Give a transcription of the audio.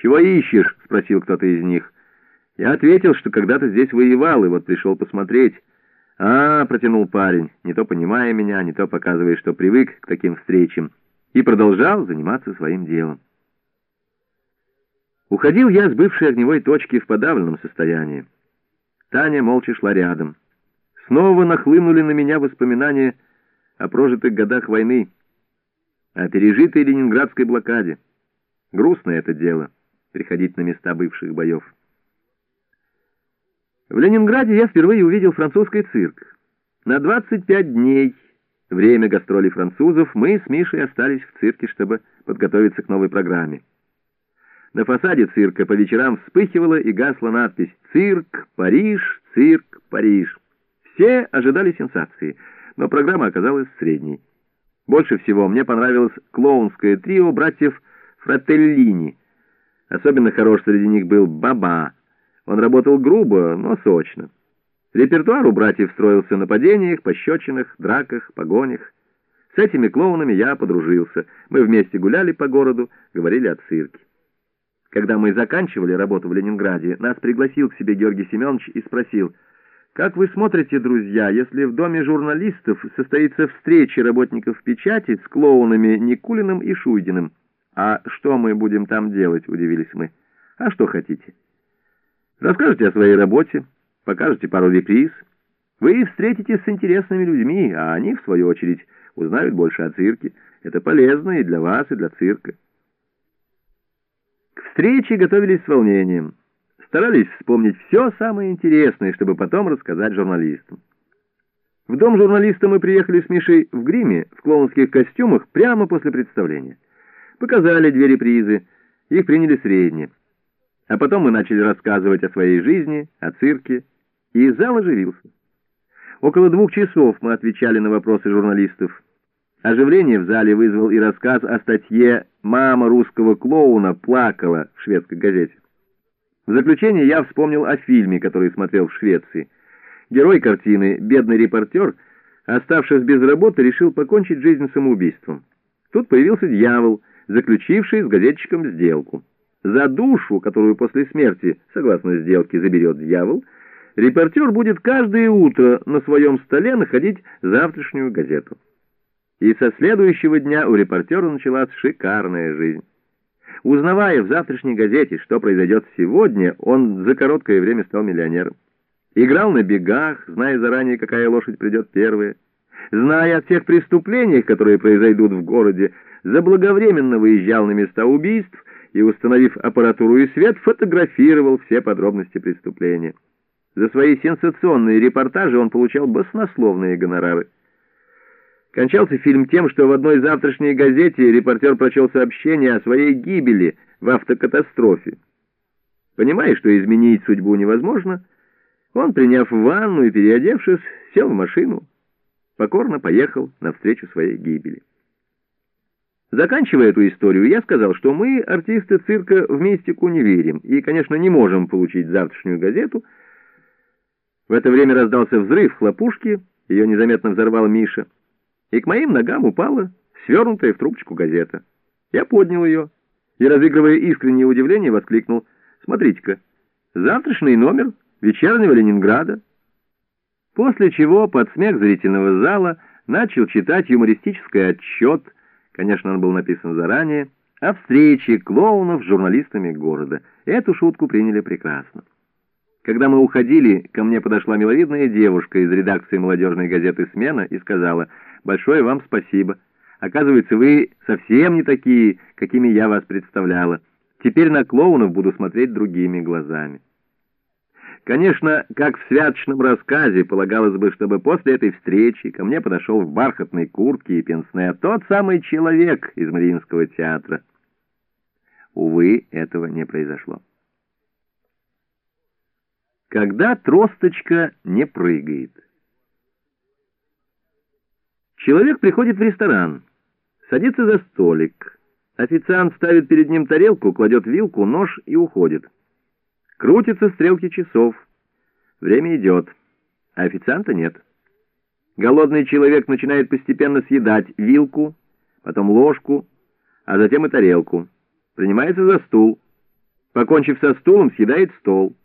«Чего ищешь?» — спросил кто-то из них. Я ответил, что когда-то здесь воевал, и вот пришел посмотреть. «А, — протянул парень, не то понимая меня, не то показывая, что привык к таким встречам, и продолжал заниматься своим делом. Уходил я с бывшей огневой точки в подавленном состоянии. Таня молча шла рядом. Снова нахлынули на меня воспоминания о прожитых годах войны, о пережитой ленинградской блокаде. Грустное это дело — приходить на места бывших боев. В Ленинграде я впервые увидел французский цирк. На 25 дней, время гастролей французов, мы с Мишей остались в цирке, чтобы подготовиться к новой программе. На фасаде цирка по вечерам вспыхивала и гасла надпись «Цирк, Париж, цирк, Париж». Все ожидали сенсации, но программа оказалась средней. Больше всего мне понравилось клоунское трио братьев Фрателлини. Особенно хорош среди них был Баба. Он работал грубо, но сочно. Репертуар у братьев строился на падениях, пощечинах, драках, погонях. С этими клоунами я подружился. Мы вместе гуляли по городу, говорили о цирке. Когда мы заканчивали работу в Ленинграде, нас пригласил к себе Георгий Семенович и спросил, «Как вы смотрите, друзья, если в доме журналистов состоится встреча работников печати с клоунами Никулиным и Шуйдиным?» «А что мы будем там делать?» — удивились мы. «А что хотите?» «Расскажете о своей работе, покажете пару реприз. Вы встретитесь с интересными людьми, а они, в свою очередь, узнают больше о цирке. Это полезно и для вас, и для цирка». К встрече готовились с волнением. Старались вспомнить все самое интересное, чтобы потом рассказать журналистам. В дом журналиста мы приехали с Мишей в гриме, в клоунских костюмах, прямо после представления. Показали две репризы, их приняли средние. А потом мы начали рассказывать о своей жизни, о цирке, и зал оживился. Около двух часов мы отвечали на вопросы журналистов. Оживление в зале вызвал и рассказ о статье «Мама русского клоуна плакала» в шведской газете. В заключение я вспомнил о фильме, который смотрел в Швеции. Герой картины, бедный репортер, оставшись без работы, решил покончить жизнь самоубийством. Тут появился дьявол, заключивший с газетчиком сделку. За душу, которую после смерти, согласно сделке, заберет дьявол, репортер будет каждое утро на своем столе находить завтрашнюю газету. И со следующего дня у репортера началась шикарная жизнь. Узнавая в завтрашней газете, что произойдет сегодня, он за короткое время стал миллионером. Играл на бегах, зная заранее, какая лошадь придет первая. Зная о всех преступлениях, которые произойдут в городе, заблаговременно выезжал на места убийств и, установив аппаратуру и свет, фотографировал все подробности преступления. За свои сенсационные репортажи он получал баснословные гонорары. Кончался фильм тем, что в одной завтрашней газете репортер прочел сообщение о своей гибели в автокатастрофе. Понимая, что изменить судьбу невозможно, он, приняв ванну и переодевшись, сел в машину, покорно поехал навстречу своей гибели. Заканчивая эту историю, я сказал, что мы, артисты цирка, в мистику не верим и, конечно, не можем получить завтрашнюю газету. В это время раздался взрыв хлопушки, ее незаметно взорвал Миша и к моим ногам упала свернутая в трубочку газета. Я поднял ее и, разыгрывая искреннее удивление, воскликнул «Смотрите-ка, завтрашний номер вечернего Ленинграда». После чего под смех зрительного зала начал читать юмористический отчет, конечно, он был написан заранее, о встрече клоунов с журналистами города. Эту шутку приняли прекрасно. Когда мы уходили, ко мне подошла миловидная девушка из редакции молодежной газеты «Смена» и сказала «Большое вам спасибо. Оказывается, вы совсем не такие, какими я вас представляла. Теперь на клоунов буду смотреть другими глазами». Конечно, как в святочном рассказе, полагалось бы, чтобы после этой встречи ко мне подошел в бархатной куртке и пенсне тот самый человек из Мариинского театра. Увы, этого не произошло. Когда тросточка не прыгает. Человек приходит в ресторан, садится за столик. Официант ставит перед ним тарелку, кладет вилку, нож и уходит. Крутятся стрелки часов. Время идет, а официанта нет. Голодный человек начинает постепенно съедать вилку, потом ложку, а затем и тарелку. Принимается за стул. Покончив со стулом, съедает стол.